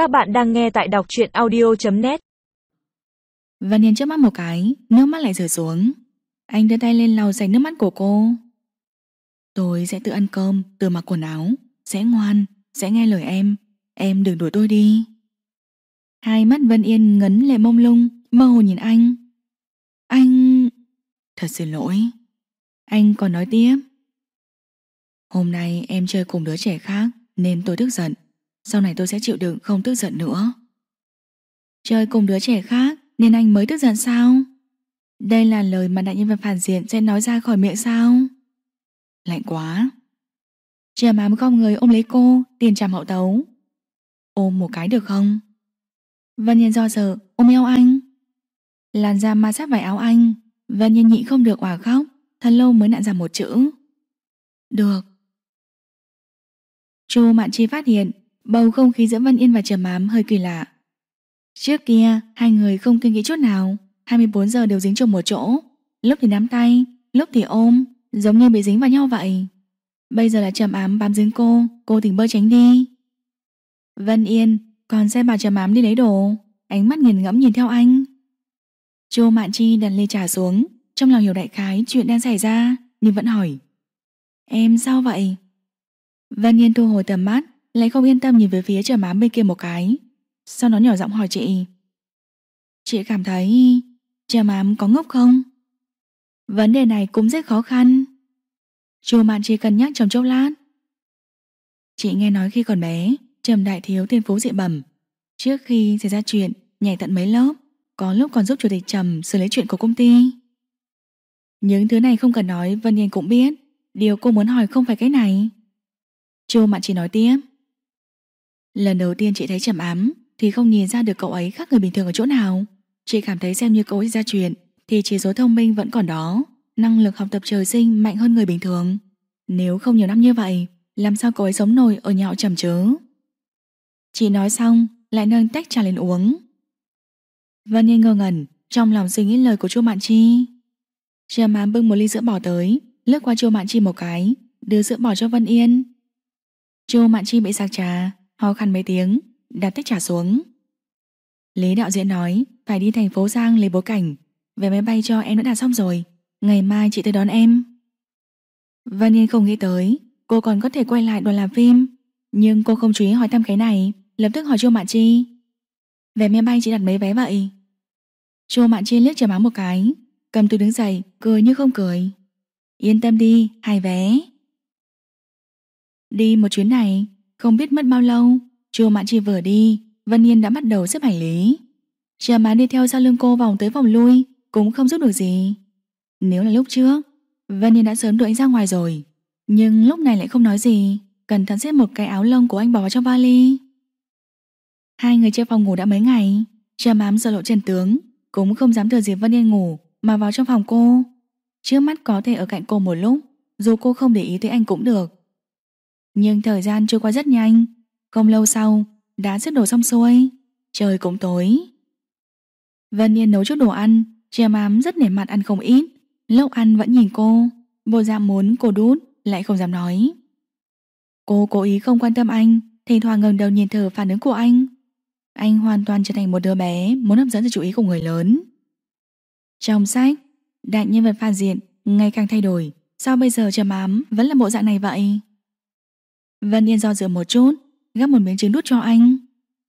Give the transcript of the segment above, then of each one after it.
Các bạn đang nghe tại đọc truyện audio.net và nhìn trước mắt một cái, nước mắt lại rơi xuống. Anh đưa tay lên lau sạch nước mắt của cô. Tôi sẽ tự ăn cơm, tự mặc quần áo, sẽ ngoan, sẽ nghe lời em. Em đừng đuổi tôi đi. Hai mắt Vân Yên ngấn lệ mông lung, mơ hồ nhìn anh. Anh... Thật xin lỗi. Anh còn nói tiếp. Hôm nay em chơi cùng đứa trẻ khác nên tôi tức giận. Sau này tôi sẽ chịu đựng không tức giận nữa. Chơi cùng đứa trẻ khác nên anh mới tức giận sao? Đây là lời mà đại nhân vật phản diện sẽ nói ra khỏi miệng sao? Lạnh quá. Trầm ám không người ôm lấy cô, tiền chạm hậu tấu. Ôm một cái được không? Vân Nhiên do sợ ôm eo anh. Làn da ma sát vải áo anh, Vân Nhiên nhịn không được òa khóc, thật lâu mới nặn ra một chữ. Được. Chu Mạn Chi phát hiện bầu không khí giữa Văn Yên và Trầm Ám hơi kỳ lạ. Trước kia, hai người không kinh nghĩ chút nào, 24 giờ đều dính chung một chỗ, lúc thì nắm tay, lúc thì ôm, giống như bị dính vào nhau vậy. Bây giờ là Trầm Ám bám dính cô, cô tỉnh bơ tránh đi. Vân Yên còn xem bà Trầm Ám đi lấy đồ, ánh mắt nghiền ngẫm nhìn theo anh. Chu Mạn Chi đặt ly trà xuống, trong lòng hiểu đại khái chuyện đang xảy ra, nhưng vẫn hỏi. Em sao vậy? Vân Yên thu hồi tầm mắt, lấy không yên tâm nhìn về phía trời mám bên kia một cái. Sau đó nhỏ giọng hỏi chị. Chị cảm thấy Trời mám có ngốc không? Vấn đề này cũng rất khó khăn. Chu Mạn chỉ cần nhắc trong chốc lát. Chị nghe nói khi còn bé, Trầm Đại Thiếu thiên phú dị bẩm. Trước khi xảy ra chuyện, nhảy tận mấy lớp, có lúc còn giúp chủ tịch Trầm xử lý chuyện của công ty. Những thứ này không cần nói Vân Yên cũng biết Điều cô muốn hỏi không phải cái này Chu Mạn chỉ nói tiếp Lần đầu tiên chị thấy trầm ám Thì không nhìn ra được cậu ấy khác người bình thường ở chỗ nào. Chị cảm thấy xem như cậu ấy ra chuyện, Thì chỉ số thông minh vẫn còn đó. Năng lực học tập trời sinh mạnh hơn người bình thường. Nếu không nhiều năm như vậy, Làm sao cậu ấy sống nổi ở nhà họ trầm chứ? Chị nói xong, Lại nâng tách trà lên uống. Vân Yên ngơ ngẩn, Trong lòng suy nghĩ lời của chu Mạn Chi. Trầm ám bưng một ly sữa bò tới, Lướt qua chu Mạn Chi một cái, Đưa sữa bò cho Vân Yên. Chu Mạn Chi bị sạc trà ho khăn mấy tiếng Đặt tách trà xuống. Lý đạo diễn nói Phải đi thành phố Giang lấy bối cảnh. Về máy bay cho em đã đặt xong rồi. Ngày mai chị tới đón em. Vân Yên không nghĩ tới Cô còn có thể quay lại đoàn làm phim. Nhưng cô không chú ý hỏi thăm cái này Lập tức hỏi chu Mạn Chi. Về máy bay chị đặt mấy vé vậy? Chu Mạn Chi liếc chầm áo một cái Cầm túi đứng dậy Cười như không cười. Yên tâm đi, hai vé. Đi một chuyến này không biết mất bao lâu, Chu Mạn Chi vừa đi, Vân Yên đã bắt đầu xếp hành lý. Chờ má đi theo sau lưng cô vòng tới vòng lui, Cũng không giúp được gì. Nếu là lúc trước, Vân Yên đã sớm đuổi anh ra ngoài rồi, Nhưng lúc này lại không nói gì, Cẩn thận xếp một cái áo lông của anh bỏ vào trong vali. Hai người chơi phòng ngủ đã mấy ngày Chờ mám sợ lộ trần tướng, Cũng không dám thừa dịp Vân Yên ngủ Mà vào trong phòng cô. Trước mắt có thể ở cạnh cô một lúc, Dù cô không để ý tới anh cũng được nhưng thời gian trôi qua rất nhanh. Không lâu sau, Đã xếp đồ xong xuôi. Trời cũng tối. Vân Yên nấu chút đồ ăn Chia mám rất nể mặt ăn không ít. Lúc ăn vẫn nhìn cô, bộ dạng muốn cô đút, Lại không dám nói. Cô cố ý không quan tâm anh, Thỉnh thoảng ngẩng đầu nhìn thử phản ứng của anh. Anh hoàn toàn trở thành một đứa bé Muốn hấp dẫn sự chú ý của người lớn. Trong sách, Đại nhân vật phản diện ngày càng thay đổi. Sao bây giờ trầm ám vẫn là bộ dạng này vậy? Vân Yên do dự một chút, Gắp một miếng trứng đút cho anh.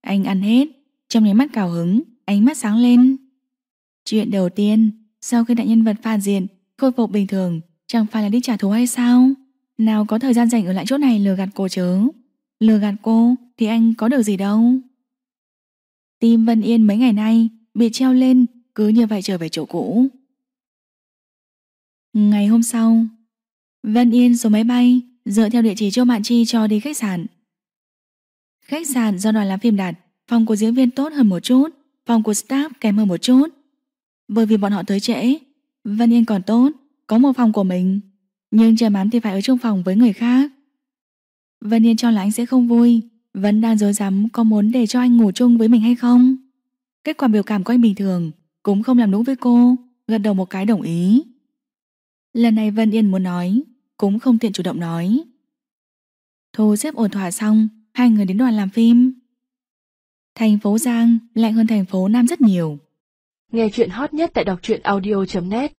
Anh ăn hết, Trong nháy mắt cào hứng, Ánh mắt sáng lên. Chuyện đầu tiên, Sau khi đại nhân vật phản diện Khôi phục bình thường, Chẳng phải là đi trả thù hay sao? Nào có thời gian dành ở lại chỗ này lừa gạt cô chớ Lừa gạt cô Thì anh có được gì đâu. Tim Vân Yên mấy ngày nay Bị treo lên, Cứ như vậy trở về chỗ cũ. Ngày hôm sau, Vân Yên xuống máy bay Dựa theo địa chỉ Châu Mạn Chi cho đi khách sạn. Khách sạn do đoàn làm phim đặt. Phòng của diễn viên tốt hơn một chút. Phòng của staff kém hơn một chút. Bởi vì bọn họ tới trễ. Vân Yên còn tốt. Có một phòng của mình. Nhưng trời mám thì phải ở chung phòng với người khác. Vân Yên cho là anh sẽ không vui. Vẫn đang dối rắm có muốn để cho anh ngủ chung với mình hay không? Kết quả biểu cảm của anh bình thường. Cũng không làm đúng với cô. Gật đầu một cái đồng ý. Lần này Vân Yên muốn nói cũng không tiện chủ động nói. Thu xếp ổn thỏa xong, Hai người đến đoàn làm phim. Thành phố Giang lạnh hơn thành phố Nam rất nhiều. Nghe chuyện hot nhất tại đọc truyện audio.net